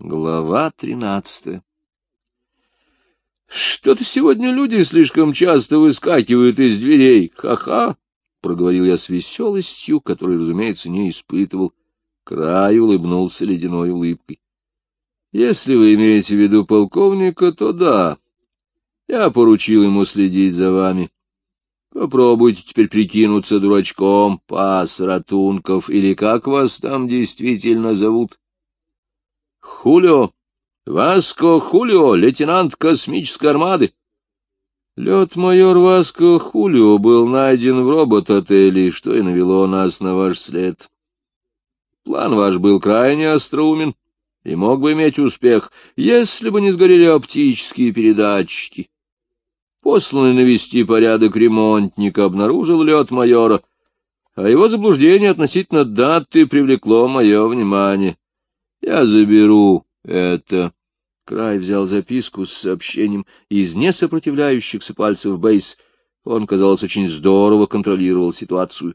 Глава тринадцатая Что-то сегодня люди слишком часто выскакивают из дверей. Ха-ха! — проговорил я с веселостью, которой, разумеется, не испытывал. Край улыбнулся ледяной улыбкой. — Если вы имеете в виду полковника, то да. Я поручил ему следить за вами. Попробуйте теперь прикинуться дурачком, пас, ратунков, или как вас там действительно зовут. Хулио, Васко Хулио, лейтенант космической армады. Лед-майор Васко Хулио был найден в робот-отеле, что и навело нас на ваш след. План ваш был крайне остроумен и мог бы иметь успех, если бы не сгорели оптические передатчики. Посланный навести порядок ремонтник обнаружил лед майора, а его заблуждение относительно даты привлекло мое внимание. Я заберу это. Край взял записку с сообщением из несопротивляющихся пальцев Бейс. Он, казалось, очень здорово контролировал ситуацию.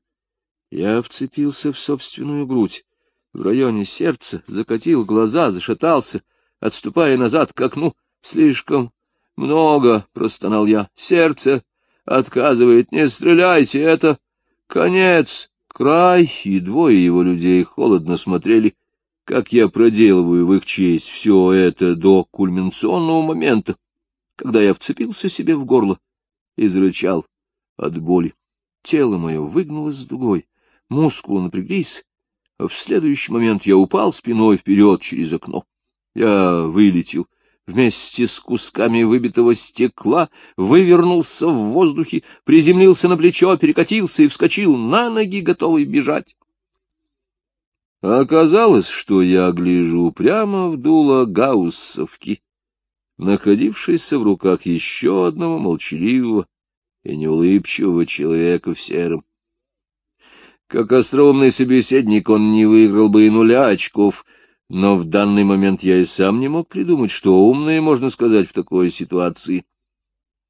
Я вцепился в собственную грудь. В районе сердца закатил глаза, зашатался, отступая назад к окну. Слишком много, — простонал я. Сердце отказывает. Не стреляйте, это конец. Край и двое его людей холодно смотрели, как я проделываю в их честь все это до кульминационного момента, когда я вцепился себе в горло и зарычал от боли. Тело мое выгнулось с дугой, мускулы напряглись, а в следующий момент я упал спиной вперед через окно. Я вылетел — вместе с кусками выбитого стекла, вывернулся в воздухе, приземлился на плечо, перекатился и вскочил на ноги, готовый бежать. Оказалось, что я гляжу прямо в дуло гауссовки, находившейся в руках еще одного молчаливого и неулыбчивого человека в сером. Как остроумный собеседник он не выиграл бы и нуля очков — но в данный момент я и сам не мог придумать, что умное можно сказать в такой ситуации.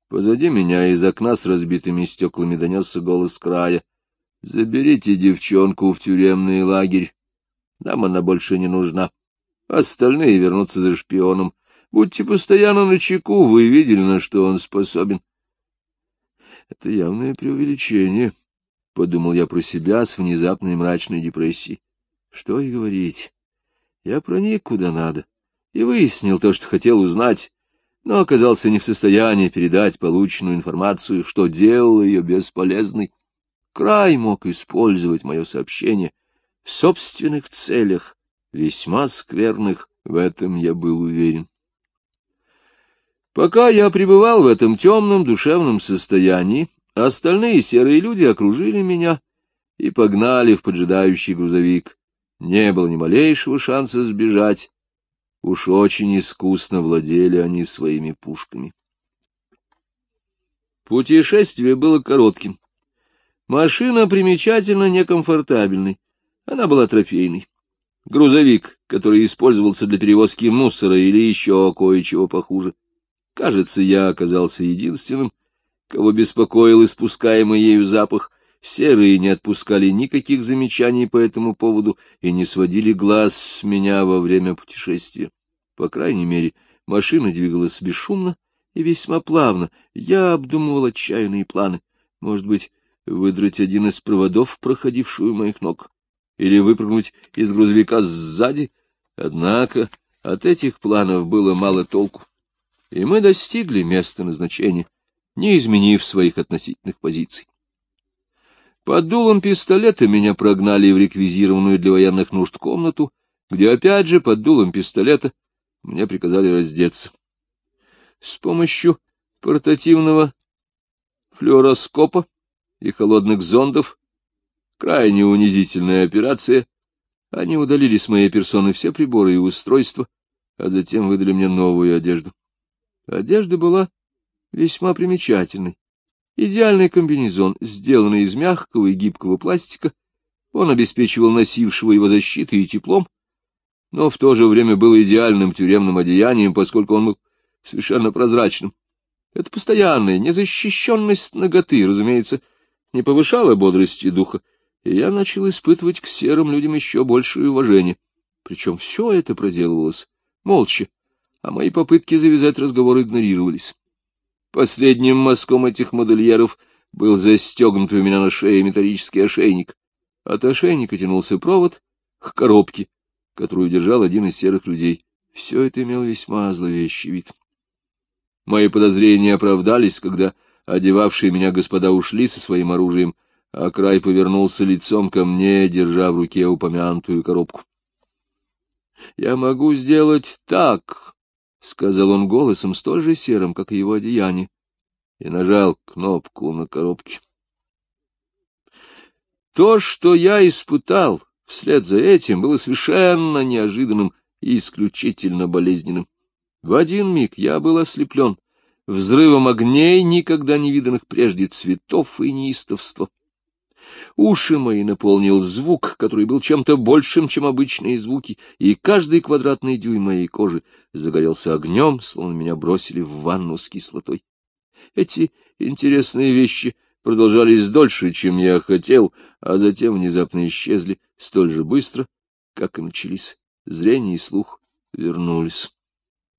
Позади меня из окна с разбитыми стеклами донесся голос края. — Заберите девчонку в тюремный лагерь. Нам она больше не нужна. Остальные вернутся за шпионом. Будьте постоянно на чеку, вы видели, на что он способен. — Это явное преувеличение, — подумал я про себя с внезапной мрачной депрессией. Что и говорить. Я проник куда надо и выяснил то, что хотел узнать, но оказался не в состоянии передать полученную информацию, что делало ее бесполезной. Край мог использовать мое сообщение в собственных целях, весьма скверных, в этом я был уверен. Пока я пребывал в этом темном душевном состоянии, остальные серые люди окружили меня и погнали в поджидающий грузовик не было ни малейшего шанса сбежать. Уж очень искусно владели они своими пушками. Путешествие было коротким. Машина примечательно некомфортабельной. Она была трофейной. Грузовик, который использовался для перевозки мусора или еще кое-чего похуже. Кажется, я оказался единственным, кого беспокоил испускаемый ею запах, Серые не отпускали никаких замечаний по этому поводу и не сводили глаз с меня во время путешествия. По крайней мере, машина двигалась бесшумно и весьма плавно. Я обдумывал отчаянные планы. Может быть, выдрать один из проводов, проходившую моих ног, или выпрыгнуть из грузовика сзади. Однако от этих планов было мало толку, и мы достигли места назначения, не изменив своих относительных позиций. Под дулом пистолета меня прогнали в реквизированную для военных нужд комнату, где опять же под дулом пистолета мне приказали раздеться. С помощью портативного флюороскопа и холодных зондов, крайне унизительная операция, они удалили с моей персоны все приборы и устройства, а затем выдали мне новую одежду. Одежда была весьма примечательной. Идеальный комбинезон, сделанный из мягкого и гибкого пластика, он обеспечивал носившего его защитой и теплом, но в то же время был идеальным тюремным одеянием, поскольку он был совершенно прозрачным. Эта постоянная незащищенность ноготы, разумеется, не повышала бодрости духа, и я начал испытывать к серым людям еще большее уважение. Причем все это проделывалось молча, а мои попытки завязать разговор игнорировались. Последним мазком этих модельеров был застегнут у меня на шее металлический ошейник. От ошейника тянулся провод к коробке, которую держал один из серых людей. Все это имело весьма зловещий вид. Мои подозрения оправдались, когда одевавшие меня господа ушли со своим оружием, а край повернулся лицом ко мне, держа в руке упомянутую коробку. — Я могу сделать так, — сказал он голосом столь же серым, как и его одеяние, и нажал кнопку на коробке. То, что я испытал вслед за этим, было совершенно неожиданным и исключительно болезненным. В один миг я был ослеплен взрывом огней, никогда не виданных прежде цветов и неистовства. Уши мои наполнил звук, который был чем-то большим, чем обычные звуки, и каждый квадратный дюйм моей кожи загорелся огнем, словно меня бросили в ванну с кислотой. Эти интересные вещи продолжались дольше, чем я хотел, а затем внезапно исчезли столь же быстро, как и начались. Зрение и слух вернулись.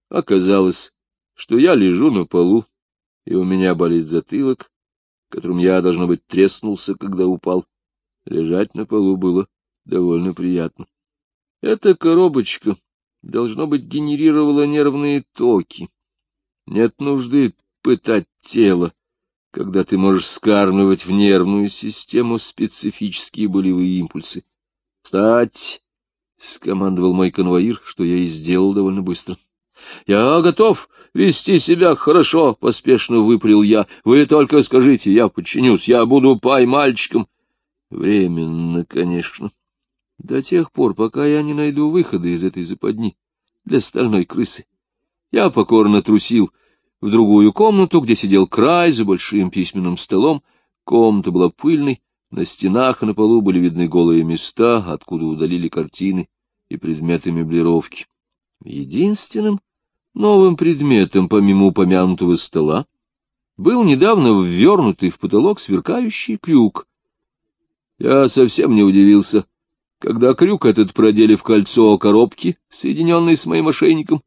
Оказалось, что я лежу на полу, и у меня болит затылок, которым я, должно быть, треснулся, когда упал. Лежать на полу было довольно приятно. Эта коробочка, должно быть, генерировала нервные токи. Нет нужды пытать тело, когда ты можешь скармливать в нервную систему специфические болевые импульсы. «Встать!» — скомандовал мой конвоир, что я и сделал довольно быстро. «Я готов вести себя хорошо», — поспешно выпалил я. «Вы только скажите, я подчинюсь, я буду пай-мальчиком». «Временно, конечно. До тех пор, пока я не найду выхода из этой западни для стальной крысы». Я покорно трусил в другую комнату, где сидел край за большим письменным столом. Комната была пыльной, на стенах и на полу были видны голые места, откуда удалили картины и предметы меблировки. Единственным новым предметом, помимо упомянутого стола, был недавно ввернутый в потолок сверкающий крюк. Я совсем не удивился, когда крюк этот продели в кольцо коробки, соединенной с моим ошейником,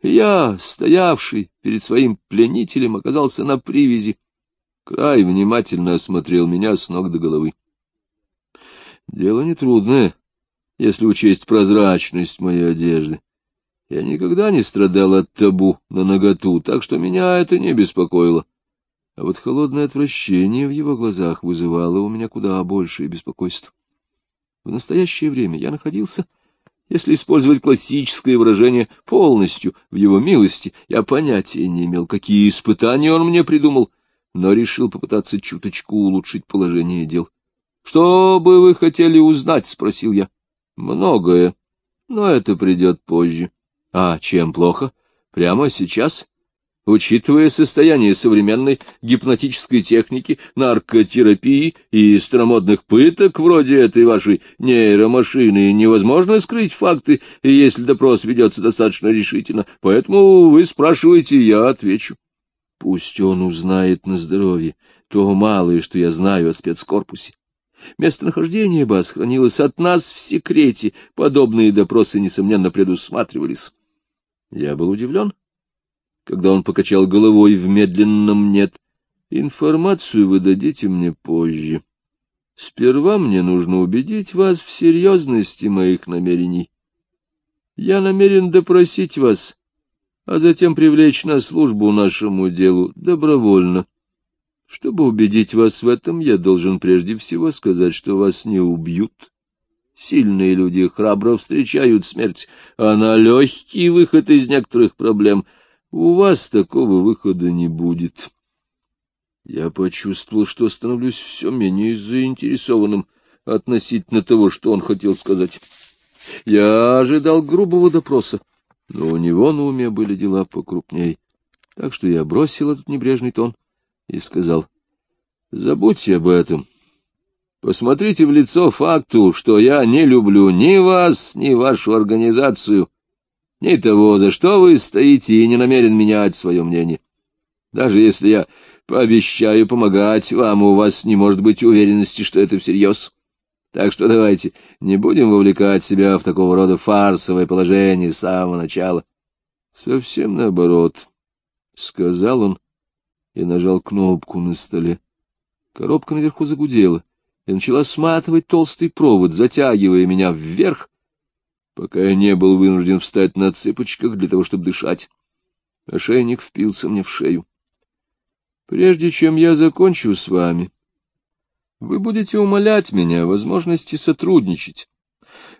я, стоявший перед своим пленителем, оказался на привязи. Край внимательно осмотрел меня с ног до головы. Дело нетрудное, если учесть прозрачность моей одежды. Я никогда не страдал от табу на наготу, так что меня это не беспокоило. А вот холодное отвращение в его глазах вызывало у меня куда большее беспокойство. В настоящее время я находился если использовать классическое выражение полностью в его милости, я понятия не имел, какие испытания он мне придумал, но решил попытаться чуточку улучшить положение дел. — Что бы вы хотели узнать? — спросил я. — Многое, но это придет позже. — А чем плохо? Прямо сейчас? Учитывая состояние современной гипнотической техники, наркотерапии и старомодных пыток, вроде этой вашей нейромашины, невозможно скрыть факты, если допрос ведется достаточно решительно. Поэтому вы спрашиваете, я отвечу. Пусть он узнает на здоровье то малое, что я знаю о спецкорпусе. Местонахождение баз хранилось от нас в секрете, подобные допросы, несомненно, предусматривались. Я был удивлен когда он покачал головой в медленном «нет». «Информацию вы дадите мне позже. Сперва мне нужно убедить вас в серьезности моих намерений. Я намерен допросить вас, а затем привлечь на службу нашему делу добровольно. Чтобы убедить вас в этом, я должен прежде всего сказать, что вас не убьют». Сильные люди храбро встречают смерть, а на легкий выход из некоторых проблем — у вас такого выхода не будет. Я почувствовал, что становлюсь все менее заинтересованным относительно того, что он хотел сказать. Я ожидал грубого допроса, но у него на уме были дела покрупнее. Так что я бросил этот небрежный тон и сказал, — Забудьте об этом. Посмотрите в лицо факту, что я не люблю ни вас, ни вашу организацию, ни того, за что вы стоите, и не намерен менять свое мнение. Даже если я пообещаю помогать вам, у вас не может быть уверенности, что это всерьез. Так что давайте не будем вовлекать себя в такого рода фарсовое положение с самого начала. — Совсем наоборот, — сказал он и нажал кнопку на столе. Коробка наверху загудела и начала сматывать толстый провод, затягивая меня вверх, пока я не был вынужден встать на цыпочках для того, чтобы дышать. Ошейник впился мне в шею. Прежде чем я закончу с вами, вы будете умолять меня о возможности сотрудничать.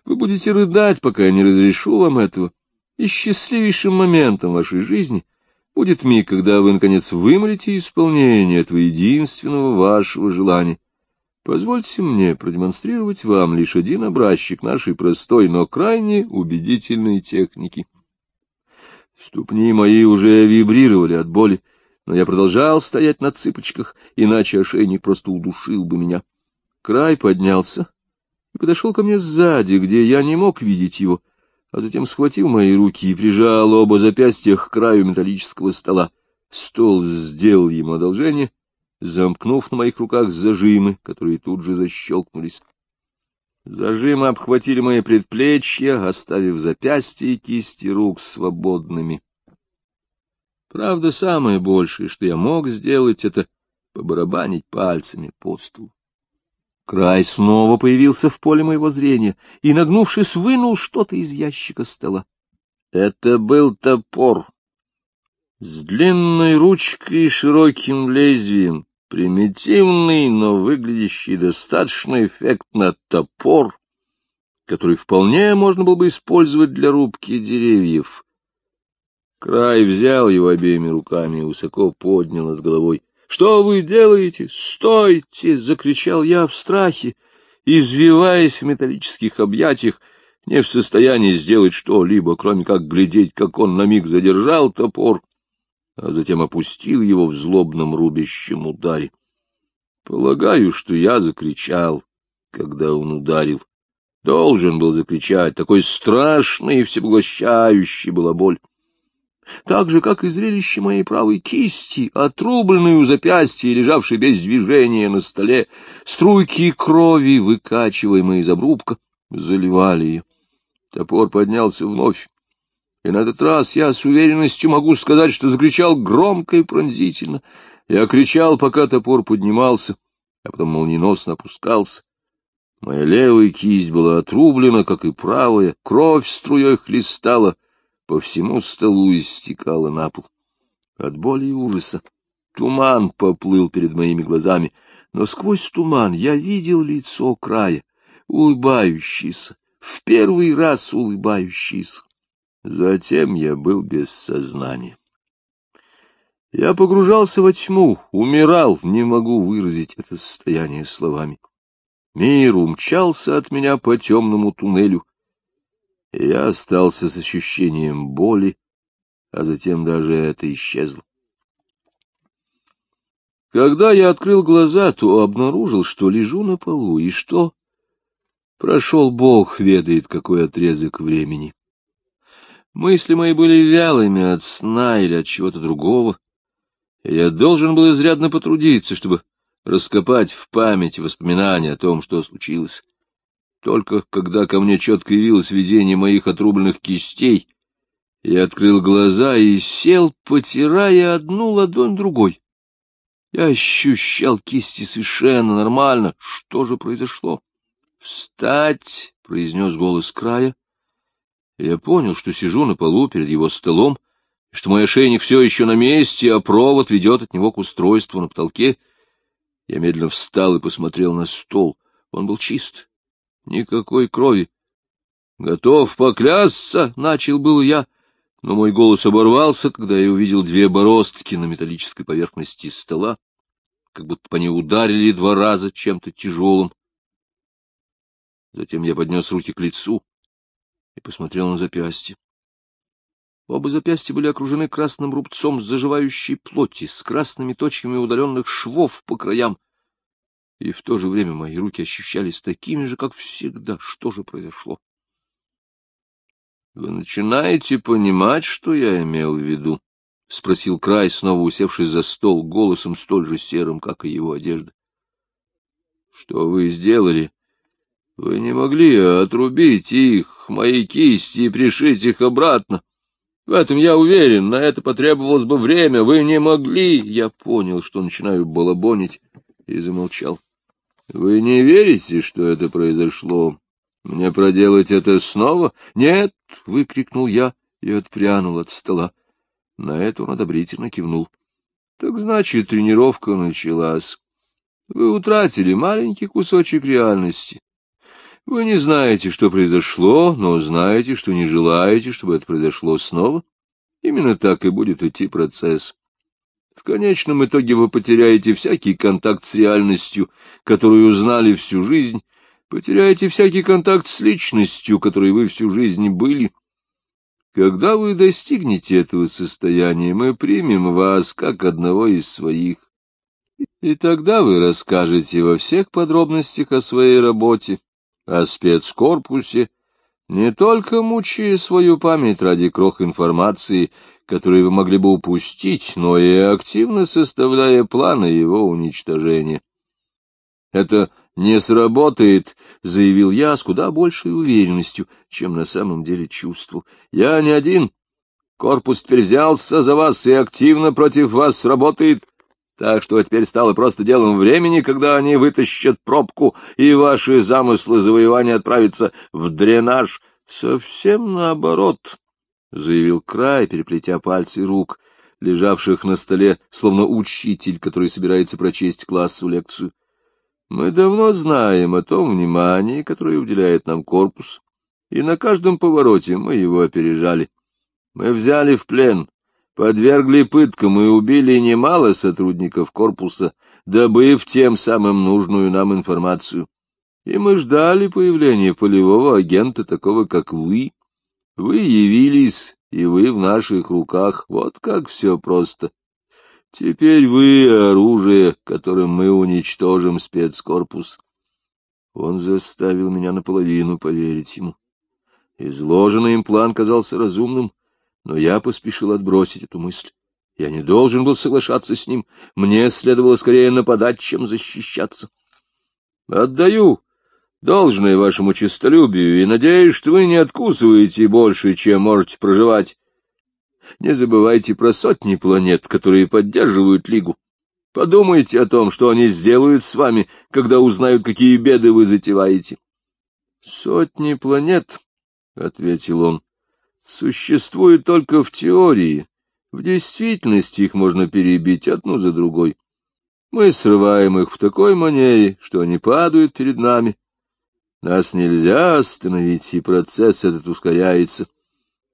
Вы будете рыдать, пока я не разрешу вам этого. И счастливейшим моментом вашей жизни будет миг, когда вы, наконец, вымолите исполнение этого единственного вашего желания. Позвольте мне продемонстрировать вам лишь один образчик нашей простой, но крайне убедительной техники. Ступни мои уже вибрировали от боли, но я продолжал стоять на цыпочках, иначе ошейник просто удушил бы меня. Край поднялся и подошел ко мне сзади, где я не мог видеть его, а затем схватил мои руки и прижал оба запястья к краю металлического стола. Стол сделал ему одолжение, замкнув на моих руках зажимы, которые тут же защелкнулись. Зажимы обхватили мои предплечья, оставив запястья и кисти рук свободными. Правда, самое большее, что я мог сделать, это побарабанить пальцами по столу. Край снова появился в поле моего зрения и, нагнувшись, вынул что-то из ящика стола. Это был топор с длинной ручкой и широким лезвием, примитивный, но выглядящий достаточно эффектно топор, который вполне можно было бы использовать для рубки деревьев. Край взял его обеими руками и высоко поднял над головой. — Что вы делаете? Стойте! — закричал я в страхе, извиваясь в металлических объятиях, не в состоянии сделать что-либо, кроме как глядеть, как он на миг задержал топор, а затем опустил его в злобном рубящем ударе. Полагаю, что я закричал, когда он ударил. Должен был закричать, такой страшный и всепоглощающий была боль так же, как и зрелище моей правой кисти, отрубленной у запястья и лежавшей без движения на столе, струйки крови, выкачиваемые из обрубка, заливали ее. Топор поднялся вновь, и на этот раз я с уверенностью могу сказать, что закричал громко и пронзительно. Я кричал, пока топор поднимался, а потом молниеносно опускался. Моя левая кисть была отрублена, как и правая, кровь струей хлестала — по всему столу истекала на пол. От боли и ужаса туман поплыл перед моими глазами, но сквозь туман я видел лицо края, улыбающееся, в первый раз улыбающееся. Затем я был без сознания. Я погружался во тьму, умирал, не могу выразить это состояние словами. Мир умчался от меня по темному туннелю, я остался с ощущением боли, а затем даже это исчезло. Когда я открыл глаза, то обнаружил, что лежу на полу, и что прошел Бог ведает какой отрезок времени. Мысли мои были вялыми от сна или от чего-то другого, я должен был изрядно потрудиться, чтобы раскопать в памяти воспоминания о том, что случилось. Только когда ко мне четко явилось видение моих отрубленных кистей, я открыл глаза и сел, потирая одну ладонь другой. Я ощущал кисти совершенно нормально. Что же произошло? «Встать!» — произнес голос края. Я понял, что сижу на полу перед его столом, и что мой ошейник все еще на месте, а провод ведет от него к устройству на потолке. Я медленно встал и посмотрел на стол. Он был чист. Никакой крови. Готов поклясться, — начал был я, но мой голос оборвался, когда я увидел две бороздки на металлической поверхности стола, как будто по ней ударили два раза чем-то тяжелым. Затем я поднес руки к лицу и посмотрел на запястье. Оба запястья были окружены красным рубцом заживающей плоти с красными точками удаленных швов по краям и в то же время мои руки ощущались такими же, как всегда. Что же произошло? — Вы начинаете понимать, что я имел в виду? — спросил Край, снова усевшись за стол, голосом столь же серым, как и его одежда. — Что вы сделали? Вы не могли отрубить их, мои кисти, и пришить их обратно. В этом я уверен, на это потребовалось бы время. Вы не могли. Я понял, что начинаю балабонить, и замолчал. Вы не верите, что это произошло? Мне проделать это снова? Нет, — выкрикнул я и отпрянул от стола. На это он одобрительно кивнул. Так значит, тренировка началась. Вы утратили маленький кусочек реальности. Вы не знаете, что произошло, но знаете, что не желаете, чтобы это произошло снова. Именно так и будет идти процесс. В конечном итоге вы потеряете всякий контакт с реальностью, которую знали всю жизнь, потеряете всякий контакт с личностью, которой вы всю жизнь были. Когда вы достигнете этого состояния, мы примем вас как одного из своих. И тогда вы расскажете во всех подробностях о своей работе, о спецкорпусе, не только мучая свою память ради крох информации, которые вы могли бы упустить, но и активно составляя планы его уничтожения. Это не сработает, — заявил я с куда большей уверенностью, чем на самом деле чувствовал. Я не один. Корпус теперь взялся за вас и активно против вас работает. Так что теперь стало просто делом времени, когда они вытащат пробку, и ваши замыслы завоевания отправятся в дренаж. Совсем наоборот, — заявил край, переплетя пальцы рук, лежавших на столе, словно учитель, который собирается прочесть классу лекцию. Мы давно знаем о том внимании, которое уделяет нам корпус, и на каждом повороте мы его опережали. Мы взяли в плен подвергли пыткам и убили немало сотрудников корпуса, добыв тем самым нужную нам информацию. И мы ждали появления полевого агента, такого как вы. Вы явились, и вы в наших руках. Вот как все просто. Теперь вы — оружие, которым мы уничтожим спецкорпус. Он заставил меня наполовину поверить ему. Изложенный им план казался разумным, но я поспешил отбросить эту мысль. Я не должен был соглашаться с ним. Мне следовало скорее нападать, чем защищаться. Отдаю должное вашему честолюбию и надеюсь, что вы не откусываете больше, чем можете проживать. Не забывайте про сотни планет, которые поддерживают Лигу. Подумайте о том, что они сделают с вами, когда узнают, какие беды вы затеваете. — Сотни планет, — ответил он, существуют только в теории. В действительности их можно перебить одну за другой. Мы срываем их в такой манере, что они падают перед нами. Нас нельзя остановить, и процесс этот ускоряется.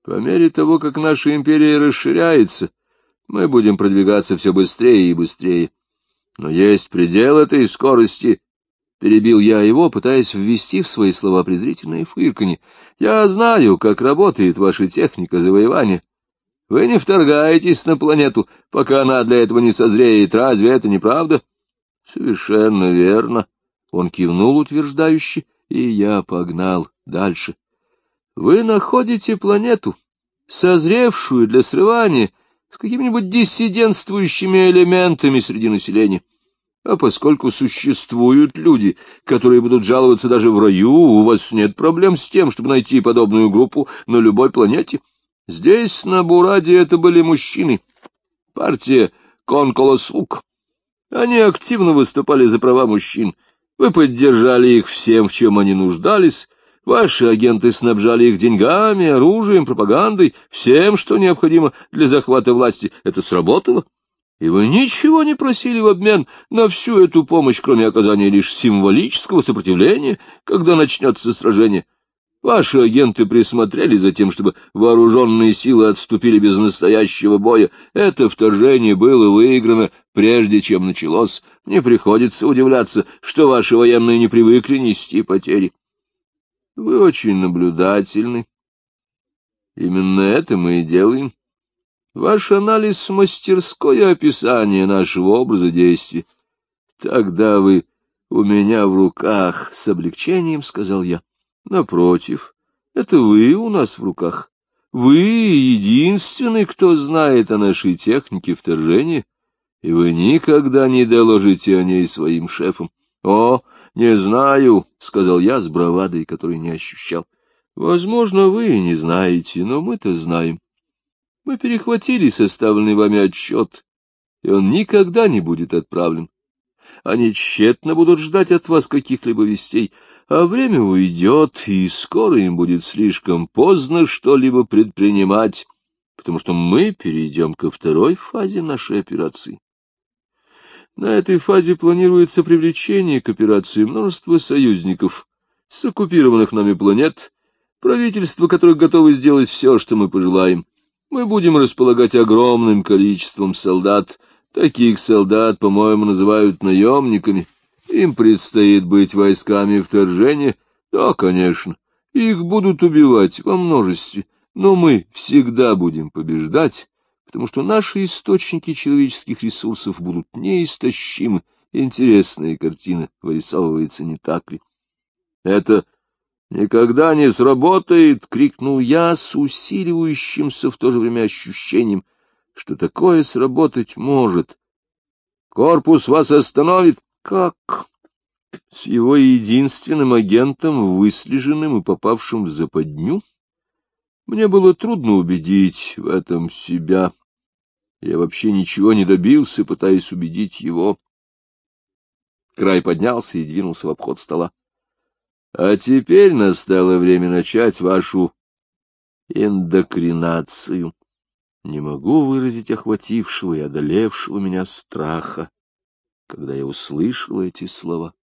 По мере того, как наша империя расширяется, мы будем продвигаться все быстрее и быстрее. Но есть предел этой скорости, Перебил я его, пытаясь ввести в свои слова презрительное фырканье. Я знаю, как работает ваша техника завоевания. Вы не вторгаетесь на планету, пока она для этого не созреет. Разве это не правда? Совершенно верно. Он кивнул утверждающе, и я погнал дальше. Вы находите планету, созревшую для срывания, с какими-нибудь диссидентствующими элементами среди населения. А поскольку существуют люди, которые будут жаловаться даже в раю, у вас нет проблем с тем, чтобы найти подобную группу на любой планете. Здесь, на Бураде, это были мужчины. Партия Конколослук. Они активно выступали за права мужчин. Вы поддержали их всем, в чем они нуждались. Ваши агенты снабжали их деньгами, оружием, пропагандой, всем, что необходимо для захвата власти. Это сработало и вы ничего не просили в обмен на всю эту помощь, кроме оказания лишь символического сопротивления, когда начнется сражение. Ваши агенты присмотрели за тем, чтобы вооруженные силы отступили без настоящего боя. Это вторжение было выиграно, прежде чем началось. Не приходится удивляться, что ваши военные не привыкли нести потери. Вы очень наблюдательны. Именно это мы и делаем. Ваш анализ — мастерское описание нашего образа действия. Тогда вы у меня в руках, — с облегчением сказал я. Напротив, это вы у нас в руках. Вы единственный, кто знает о нашей технике вторжения, и вы никогда не доложите о ней своим шефам. — О, не знаю, — сказал я с бравадой, который не ощущал. — Возможно, вы не знаете, но мы-то знаем. Мы перехватили составленный вами отчет, и он никогда не будет отправлен. Они тщетно будут ждать от вас каких-либо вестей, а время уйдет, и скоро им будет слишком поздно что-либо предпринимать, потому что мы перейдем ко второй фазе нашей операции. На этой фазе планируется привлечение к операции множества союзников с оккупированных нами планет, правительства которых готовы сделать все, что мы пожелаем. Мы будем располагать огромным количеством солдат. Таких солдат, по-моему, называют наемниками. Им предстоит быть войсками вторжения. Да, конечно, их будут убивать во множестве, но мы всегда будем побеждать потому что наши источники человеческих ресурсов будут неистощимы. Интересная картина вырисовывается, не так ли? — Это никогда не сработает! — крикнул я с усиливающимся в то же время ощущением, что такое сработать может. — Корпус вас остановит? — Как? С его единственным агентом, выслеженным и попавшим в западню? Мне было трудно убедить в этом себя. Я вообще ничего не добился, пытаясь убедить его. Край поднялся и двинулся в обход стола. — А теперь настало время начать вашу эндокринацию. Не могу выразить охватившего и одолевшего меня страха, когда я услышал эти слова.